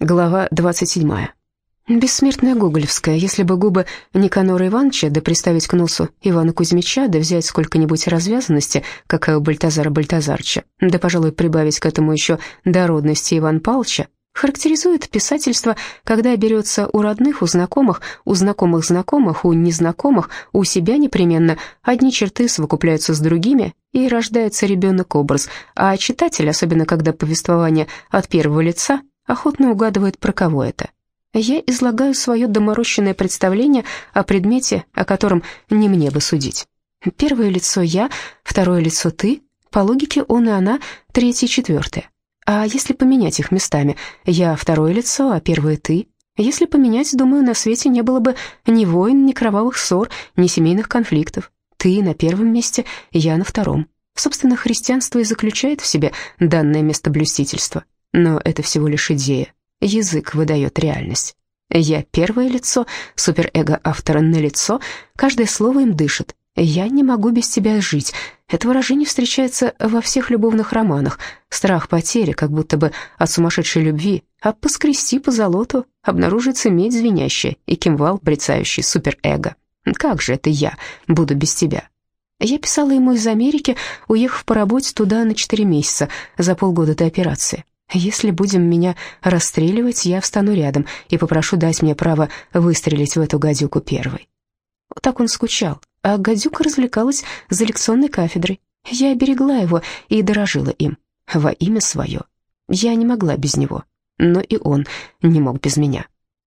Глава 27. Бессмертная Гоголевская. Если бы губы Никанора Ивановича, да приставить к носу Ивана Кузьмича, да взять сколько-нибудь развязанности, как у Бальтазара Бальтазарча, да, пожалуй, прибавить к этому еще дородности Иван Павловича, характеризует писательство, когда берется у родных, у знакомых, у знакомых знакомых, у незнакомых, у себя непременно, одни черты совокупляются с другими, и рождается ребенок-образ, а читатель, особенно когда повествование от первого лица, охотно угадывает, про кого это. Я излагаю свое доморощенное представление о предмете, о котором не мне бы судить. Первое лицо я, второе лицо ты, по логике он и она, третье и четвертое. А если поменять их местами, я второе лицо, а первое ты? Если поменять, думаю, на свете не было бы ни войн, ни кровавых ссор, ни семейных конфликтов. Ты на первом месте, я на втором. Собственно, христианство и заключает в себе данное местоблюстительство. Но это всего лишь идея. Язык выдает реальность. Я первое лицо, суперэго автора на лицо, каждое слово им дышит. Я не могу без тебя жить. Это выражение встречается во всех любовных романах. Страх потери, как будто бы от сумасшедшей любви, а поскрести по золоту обнаружится медь звенящая и кимвал брецающий суперэго. Как же это я буду без тебя? Я писала ему из Америки, уехав по работе туда на четыре месяца, за полгода до операции. Если будем меня расстреливать, я встану рядом и попрошу дать мне право выстрелить в эту гадюку первой. Так он скучал, а гадюка развлекалась за лекционной кафедрой. Я оберегла его и дорожила им во имя свое. Я не могла без него, но и он не мог без меня.